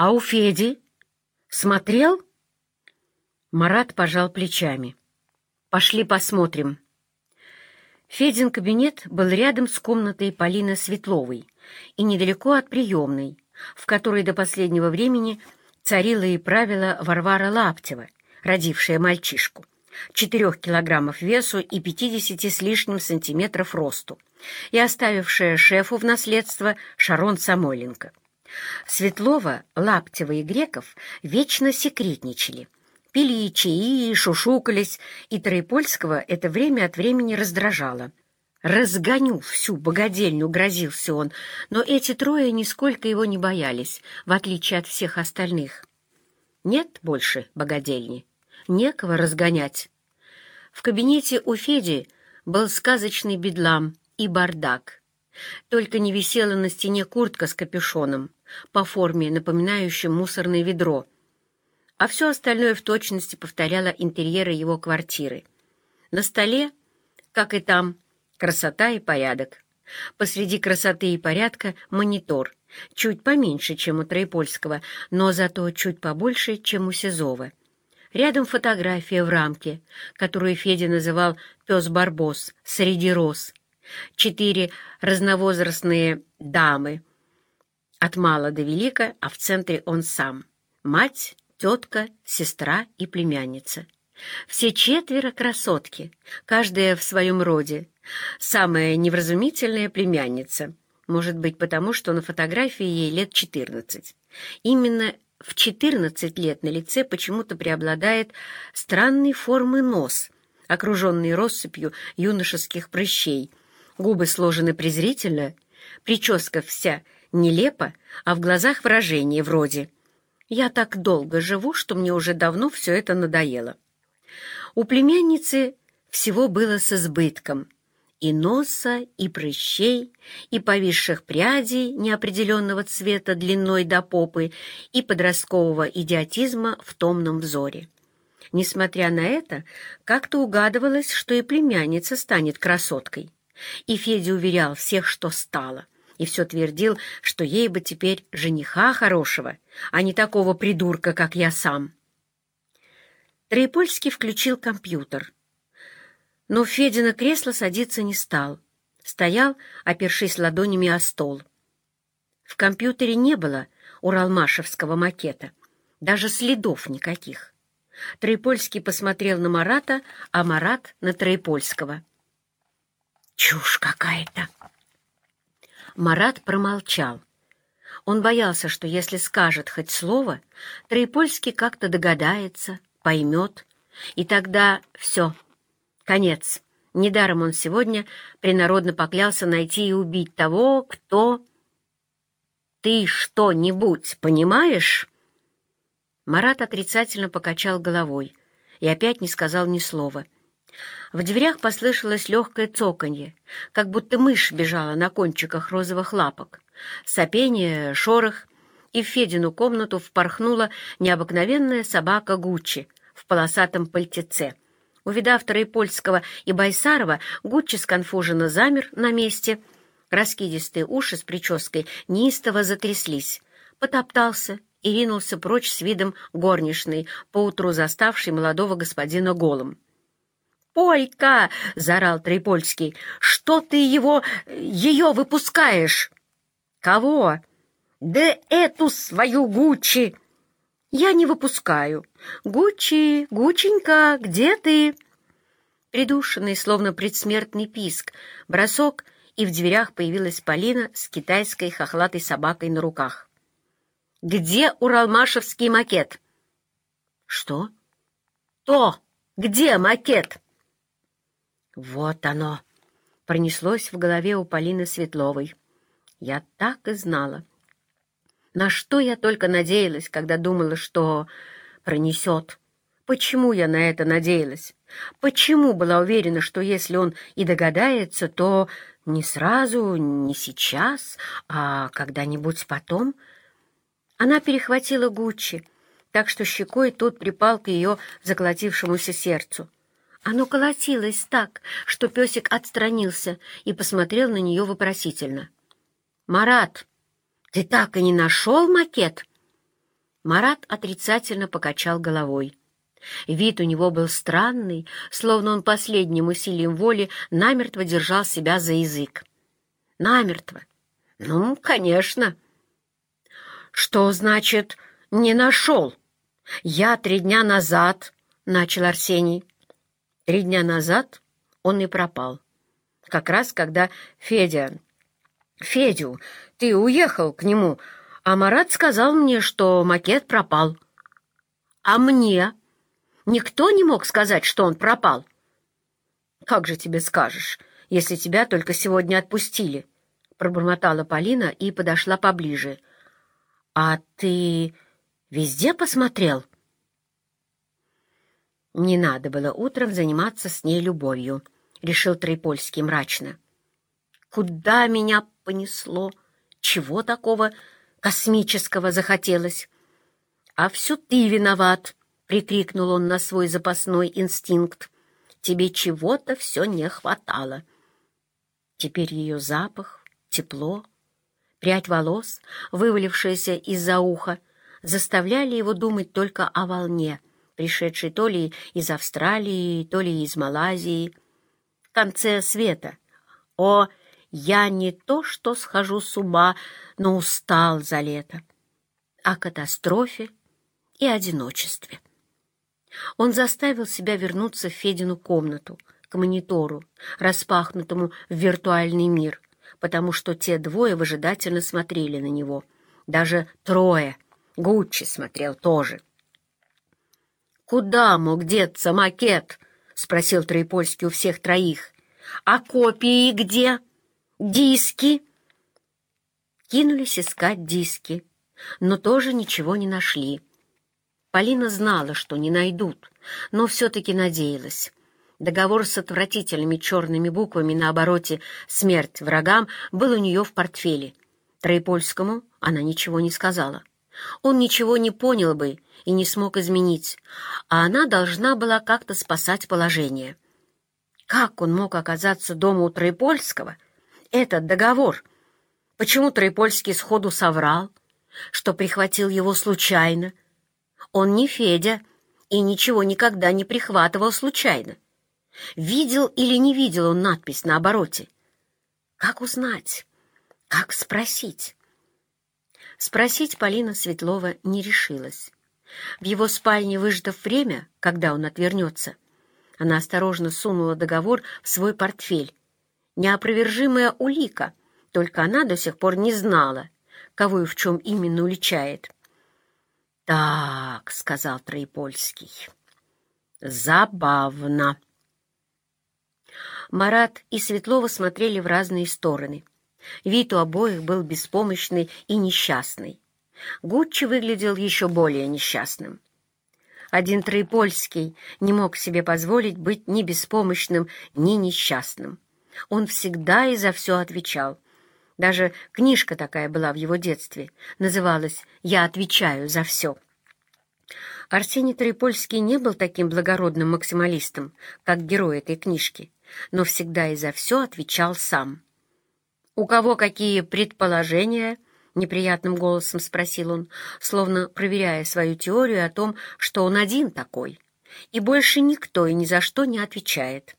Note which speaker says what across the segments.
Speaker 1: А у Феди? Смотрел? Марат пожал плечами. Пошли посмотрим. Федин кабинет был рядом с комнатой Полины Светловой и недалеко от приемной, в которой до последнего времени царила и правила Варвара Лаптева, родившая мальчишку, четырех килограммов весу и пятидесяти с лишним сантиметров росту, и оставившая шефу в наследство Шарон Самойленко. Светлова, Лаптева и Греков вечно секретничали, пили чаи, шушукались, и Троепольского это время от времени раздражало. «Разгоню всю богадельню», — грозился он, но эти трое нисколько его не боялись, в отличие от всех остальных. Нет больше богадельни, некого разгонять. В кабинете у Феди был сказочный бедлам и бардак. Только не висела на стене куртка с капюшоном, по форме напоминающая мусорное ведро, а все остальное в точности повторяло интерьеры его квартиры. На столе, как и там, Красота и порядок. Посреди красоты и порядка монитор, чуть поменьше, чем у Троепольского, но зато чуть побольше, чем у Сизова. Рядом фотография в рамке, которую Федя называл «пес-барбос» среди роз. Четыре разновозрастные дамы, от мала до велика, а в центре он сам. Мать, тетка, сестра и племянница. Все четверо красотки, каждая в своем роде, Самая невразумительная племянница. Может быть, потому что на фотографии ей лет 14. Именно в 14 лет на лице почему-то преобладает странной формы нос, окруженный россыпью юношеских прыщей. Губы сложены презрительно, прическа вся нелепо, а в глазах выражение вроде «Я так долго живу, что мне уже давно все это надоело». У племянницы всего было с избытком — и носа, и прыщей, и повисших прядей неопределенного цвета длиной до попы, и подросткового идиотизма в томном взоре. Несмотря на это, как-то угадывалось, что и племянница станет красоткой. И Федя уверял всех, что стала, и все твердил, что ей бы теперь жениха хорошего, а не такого придурка, как я сам. Троепольский включил компьютер — но в Федина кресло садиться не стал. Стоял, опершись ладонями о стол. В компьютере не было уралмашевского макета, даже следов никаких. Троепольский посмотрел на Марата, а Марат — на Троепольского. «Чушь какая-то!» Марат промолчал. Он боялся, что если скажет хоть слово, Троепольский как-то догадается, поймет, и тогда все — Конец. Недаром он сегодня принародно поклялся найти и убить того, кто... «Ты что-нибудь понимаешь?» Марат отрицательно покачал головой и опять не сказал ни слова. В дверях послышалось легкое цоканье, как будто мышь бежала на кончиках розовых лапок. Сопение, шорох, и в Федину комнату впорхнула необыкновенная собака Гуччи в полосатом пальтеце. Увидав Троепольского и Байсарова, Гуччи сконфуженно замер на месте. Раскидистые уши с прической неистово затряслись. Потоптался и ринулся прочь с видом горничной, поутру заставшей молодого господина голым. «Полька!» — заорал Трипольский. «Что ты его... ее выпускаешь?» «Кого?» «Да эту свою Гуччи!» «Я не выпускаю. Гуччи, Гученька, где ты?» Придушенный, словно предсмертный писк, бросок, и в дверях появилась Полина с китайской хохлатой собакой на руках. «Где уралмашевский макет?» «Что?» «То! Где макет?» «Вот оно!» — пронеслось в голове у Полины Светловой. «Я так и знала. На что я только надеялась, когда думала, что пронесет. Почему я на это надеялась? Почему была уверена, что если он и догадается, то не сразу, не сейчас, а когда-нибудь потом? Она перехватила Гуччи, так что щекой тот припал к ее заколотившемуся сердцу. Оно колотилось так, что песик отстранился и посмотрел на нее вопросительно. «Марат!» Ты так и не нашел макет? Марат отрицательно покачал головой. Вид у него был странный, словно он последним усилием воли намертво держал себя за язык. Намертво. Ну, конечно. Что значит «не нашел»? Я три дня назад, — начал Арсений. Три дня назад он и пропал. Как раз когда Федя... Федю, ты уехал к нему, а Марат сказал мне, что макет пропал. А мне? Никто не мог сказать, что он пропал. Как же тебе скажешь, если тебя только сегодня отпустили? Пробормотала Полина и подошла поближе. А ты везде посмотрел? Не надо было утром заниматься с ней любовью, решил Троепольский мрачно. Куда меня понесло? Чего такого космического захотелось? А все ты виноват, прикрикнул он на свой запасной инстинкт. Тебе чего-то все не хватало. Теперь ее запах, тепло, прядь волос, вывалившаяся из-за уха, заставляли его думать только о волне, пришедшей то ли из Австралии, то ли из Малайзии, в конце света. О, я не то что схожу с ума, но устал за лето. О катастрофе и одиночестве. Он заставил себя вернуться в Федину комнату, к монитору, распахнутому в виртуальный мир, потому что те двое выжидательно смотрели на него. Даже трое. Гуччи смотрел тоже. «Куда мог деться макет?» — спросил Троепольский у всех троих. «А копии где? Диски?» Кинулись искать диски, но тоже ничего не нашли. Полина знала, что не найдут, но все-таки надеялась. Договор с отвратительными черными буквами на обороте «Смерть врагам» был у нее в портфеле. Троепольскому она ничего не сказала. Он ничего не понял бы и не смог изменить, а она должна была как-то спасать положение. Как он мог оказаться дома у Троепольского? Этот договор. Почему Троепольский сходу соврал, что прихватил его случайно, он не Федя и ничего никогда не прихватывал случайно. Видел или не видел он надпись на обороте? Как узнать? Как спросить? Спросить Полина Светлова не решилась. В его спальне, выждав время, когда он отвернется, она осторожно сунула договор в свой портфель. Неопровержимая улика, только она до сих пор не знала, кого и в чем именно уличает. «Так», — сказал Троепольский, — «забавно». Марат и Светлова смотрели в разные стороны. Вид у обоих был беспомощный и несчастный. Гуччи выглядел еще более несчастным. Один Троепольский не мог себе позволить быть ни беспомощным, ни несчастным. Он всегда и за все отвечал — даже книжка такая была в его детстве. Называлась «Я отвечаю за все». Арсений Троепольский не был таким благородным максималистом, как герой этой книжки, но всегда и за все отвечал сам. «У кого какие предположения?» — неприятным голосом спросил он, словно проверяя свою теорию о том, что он один такой, и больше никто и ни за что не отвечает.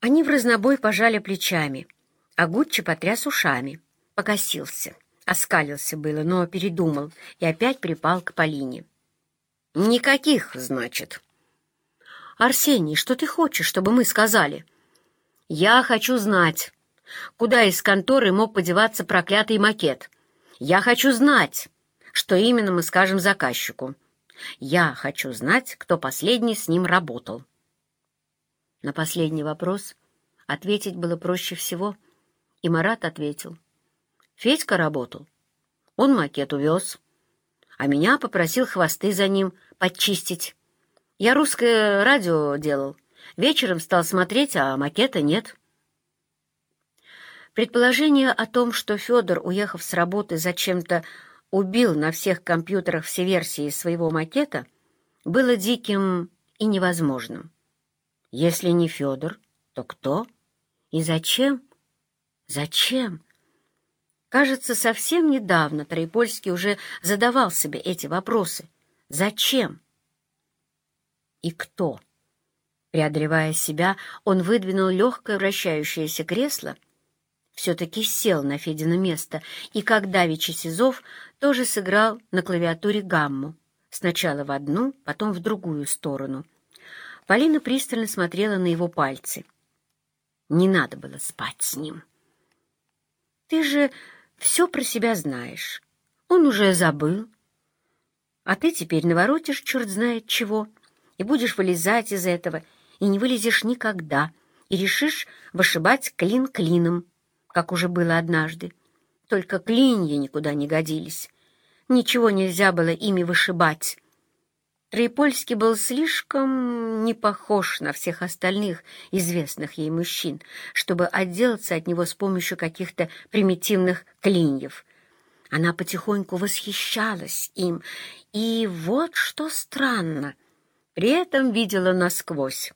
Speaker 1: Они в разнобой пожали плечами — а Гуччи потряс ушами, покосился, оскалился было, но передумал и опять припал к Полине. «Никаких, значит». «Арсений, что ты хочешь, чтобы мы сказали?» «Я хочу знать, куда из конторы мог подеваться проклятый макет. Я хочу знать, что именно мы скажем заказчику. Я хочу знать, кто последний с ним работал». На последний вопрос ответить было проще всего — и Марат ответил. Федька работал. Он макет увез, а меня попросил хвосты за ним подчистить. Я русское радио делал. Вечером стал смотреть, а макета нет. Предположение о том, что Федор, уехав с работы, зачем-то убил на всех компьютерах все версии своего макета, было диким и невозможным. Если не Федор, то кто и зачем? Зачем? Кажется, совсем недавно Троепольский уже задавал себе эти вопросы. Зачем? И кто? Преодолевая себя, он выдвинул легкое вращающееся кресло, все-таки сел на Федина место, и, как давеча Сизов, тоже сыграл на клавиатуре гамму, сначала в одну, потом в другую сторону. Полина пристально смотрела на его пальцы. Не надо было спать с ним. «Ты же все про себя знаешь. Он уже забыл. А ты теперь наворотишь черт знает чего, и будешь вылезать из этого, и не вылезешь никогда, и решишь вышибать клин клином, как уже было однажды. Только клинья никуда не годились. Ничего нельзя было ими вышибать. Троепольский был слишком не похож на всех остальных известных ей мужчин, чтобы отделаться от него с помощью каких-то примитивных клиньев. Она потихоньку восхищалась им, и вот что странно, при этом видела насквозь.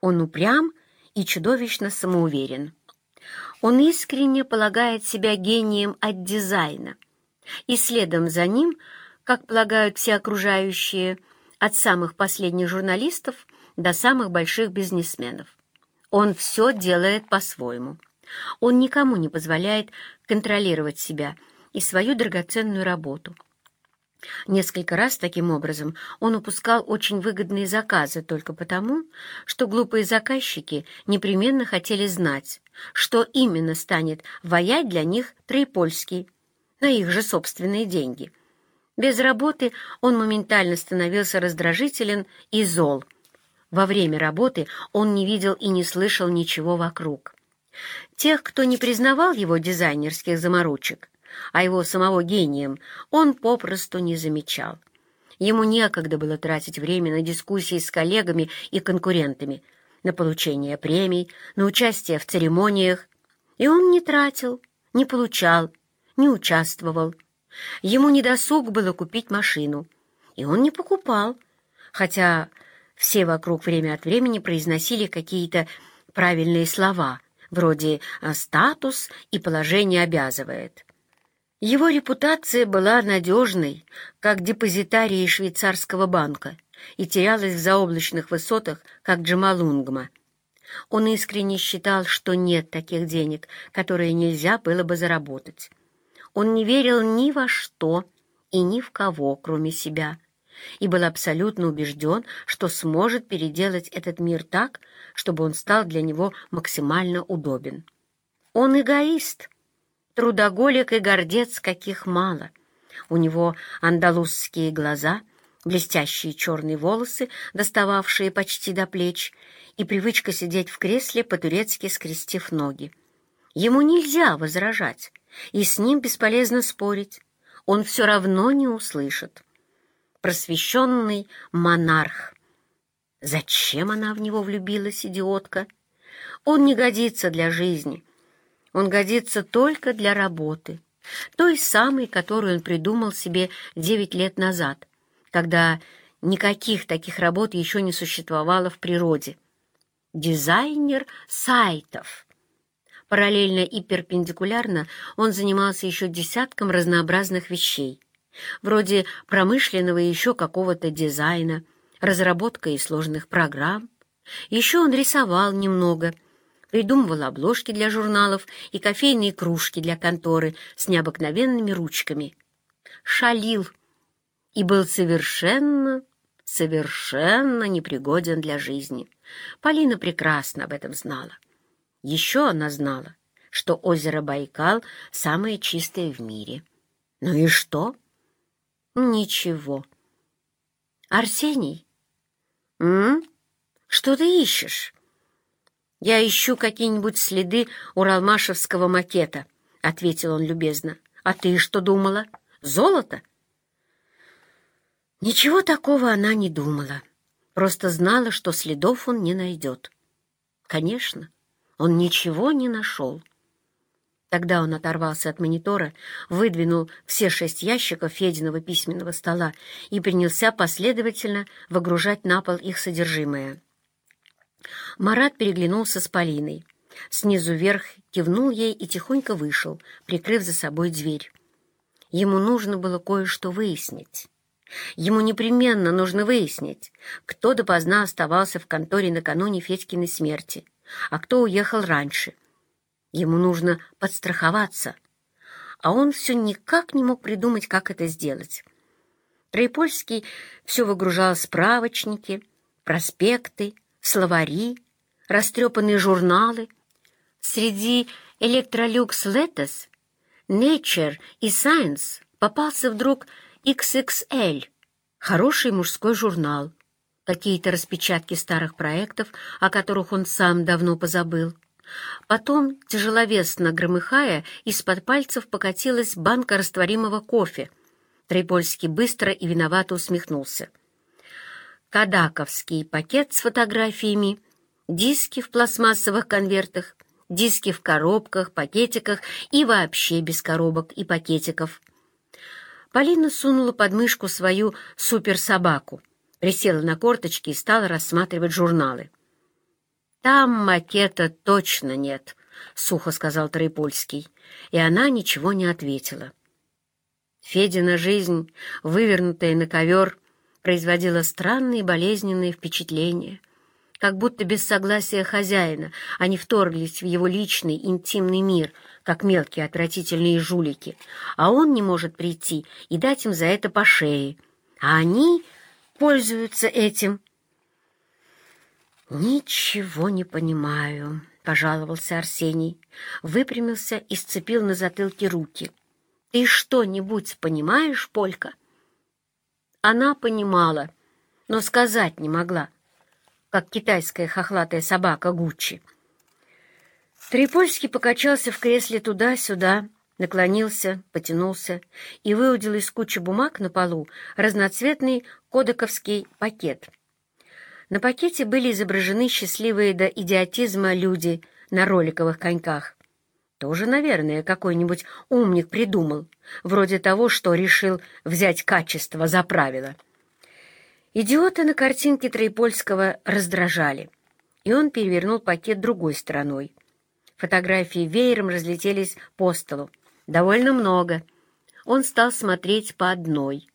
Speaker 1: Он упрям и чудовищно самоуверен. Он искренне полагает себя гением от дизайна, и следом за ним — как полагают все окружающие, от самых последних журналистов до самых больших бизнесменов. Он все делает по-своему. Он никому не позволяет контролировать себя и свою драгоценную работу. Несколько раз таким образом он упускал очень выгодные заказы только потому, что глупые заказчики непременно хотели знать, что именно станет воять для них Троепольский на их же собственные деньги – без работы он моментально становился раздражителен и зол. Во время работы он не видел и не слышал ничего вокруг. Тех, кто не признавал его дизайнерских заморочек, а его самого гением, он попросту не замечал. Ему некогда было тратить время на дискуссии с коллегами и конкурентами, на получение премий, на участие в церемониях. И он не тратил, не получал, не участвовал. Ему не досуг было купить машину, и он не покупал, хотя все вокруг время от времени произносили какие-то правильные слова, вроде «статус» и «положение обязывает». Его репутация была надежной, как депозитарий швейцарского банка, и терялась в заоблачных высотах, как Джамалунгма. Он искренне считал, что нет таких денег, которые нельзя было бы заработать. Он не верил ни во что и ни в кого, кроме себя, и был абсолютно убежден, что сможет переделать этот мир так, чтобы он стал для него максимально удобен. Он эгоист, трудоголик и гордец, каких мало. У него андалузские глаза, блестящие черные волосы, достававшие почти до плеч, и привычка сидеть в кресле, по-турецки скрестив ноги. Ему нельзя возражать, и с ним бесполезно спорить, он все равно не услышит. Просвещенный монарх. Зачем она в него влюбилась, идиотка? Он не годится для жизни. Он годится только для работы, той самой, которую он придумал себе девять лет назад, когда никаких таких работ еще не существовало в природе. Дизайнер сайтов — Параллельно и перпендикулярно он занимался еще десятком разнообразных вещей, вроде промышленного еще какого-то дизайна, разработкой сложных программ. Еще он рисовал немного, придумывал обложки для журналов и кофейные кружки для конторы с необыкновенными ручками. Шалил и был совершенно, совершенно непригоден для жизни. Полина прекрасно об этом знала. Еще она знала, что озеро Байкал самое чистое в мире. Ну и что? Ничего. Арсений? М? Что ты ищешь? Я ищу какие-нибудь следы уралмашевского макета, ответил он любезно. А ты что думала? Золото? Ничего такого она не думала. Просто знала, что следов он не найдет. Конечно, он ничего не нашел. Тогда он оторвался от монитора, выдвинул все шесть ящиков Фединого письменного стола и принялся последовательно выгружать на пол их содержимое. Марат переглянулся с Полиной. Снизу вверх кивнул ей и тихонько вышел, прикрыв за собой дверь. Ему нужно было кое-что выяснить. Ему непременно нужно выяснить, кто допоздна оставался в конторе накануне Федькиной смерти, а кто уехал раньше. Ему нужно подстраховаться, а он все никак не мог придумать, как это сделать. Троепольский все выгружал справочники, проспекты, словари, растрепанные журналы. Среди «Электролюкс Летос», «Nature» и «Science» попался вдруг XXL, хороший мужской журнал, какие-то распечатки старых проектов, о которых он сам давно позабыл. Потом, тяжеловесно громыхая, из-под пальцев покатилась банка растворимого кофе. Трипольский быстро и виновато усмехнулся. Кадаковский пакет с фотографиями, диски в пластмассовых конвертах, диски в коробках, пакетиках и вообще без коробок и пакетиков — Полина сунула под мышку свою суперсобаку, присела на корточки и стала рассматривать журналы. «Там макета точно нет», — сухо сказал Троепольский, и она ничего не ответила. Федина жизнь, вывернутая на ковер, производила странные болезненные впечатления, как будто без согласия хозяина они вторглись в его личный интимный мир — как мелкие отвратительные жулики, а он не может прийти и дать им за это по шее, а они пользуются этим. «Ничего не понимаю», — пожаловался Арсений, выпрямился и сцепил на затылке руки. «Ты что-нибудь понимаешь, Полька?» Она понимала, но сказать не могла, как китайская хохлатая собака Гуччи. Трипольский покачался в кресле туда-сюда, наклонился, потянулся и выудил из кучи бумаг на полу разноцветный кодековский пакет. На пакете были изображены счастливые до идиотизма люди на роликовых коньках. Тоже, наверное, какой-нибудь умник придумал, вроде того, что решил взять качество за правило. Идиоты на картинке Троепольского раздражали, и он перевернул пакет другой стороной. Фотографии веером разлетелись по столу. Довольно много. Он стал смотреть по одной.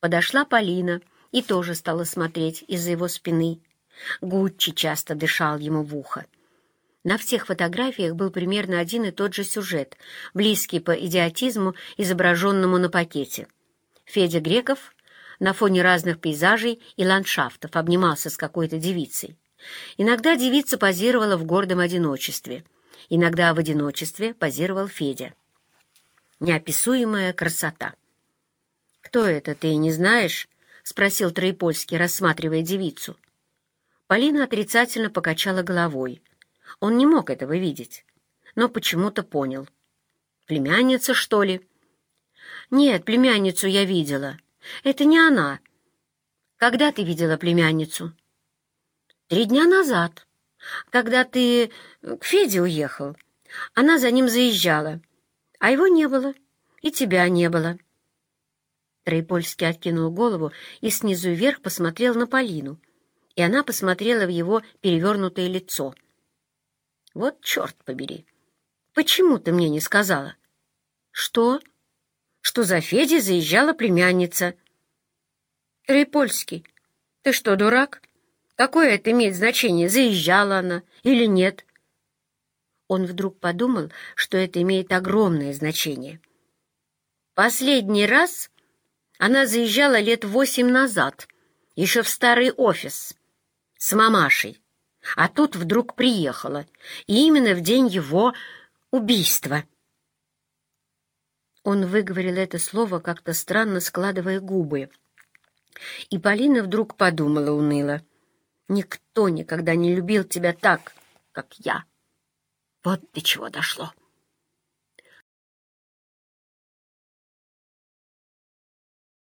Speaker 1: Подошла Полина и тоже стала смотреть из-за его спины. Гуччи часто дышал ему в ухо. На всех фотографиях был примерно один и тот же сюжет, близкий по идиотизму, изображенному на пакете. Федя Греков на фоне разных пейзажей и ландшафтов обнимался с какой-то девицей. Иногда девица позировала в гордом одиночестве — Иногда в одиночестве позировал Федя. Неописуемая красота. «Кто это, ты не знаешь?» — спросил Троепольский, рассматривая девицу. Полина отрицательно покачала головой. Он не мог этого видеть, но почему-то понял. «Племянница, что ли?» «Нет, племянницу я видела. Это не она. Когда ты видела племянницу?» «Три дня назад», когда ты к Феде уехал, она за ним заезжала, а его не было, и тебя не было. Троепольский откинул голову и снизу вверх посмотрел на Полину, и она посмотрела в его перевернутое лицо. «Вот черт побери! Почему ты мне не сказала?» «Что?» «Что за Федей заезжала племянница?» «Троепольский, ты что, дурак?» Какое это имеет значение, заезжала она или нет? Он вдруг подумал, что это имеет огромное значение. Последний раз она заезжала лет восемь назад, еще в старый офис, с мамашей, а тут вдруг приехала, и именно в день его убийства. Он выговорил это слово, как-то странно складывая губы. И Полина вдруг подумала уныло — Никто никогда не любил тебя так, как я. Вот до чего дошло.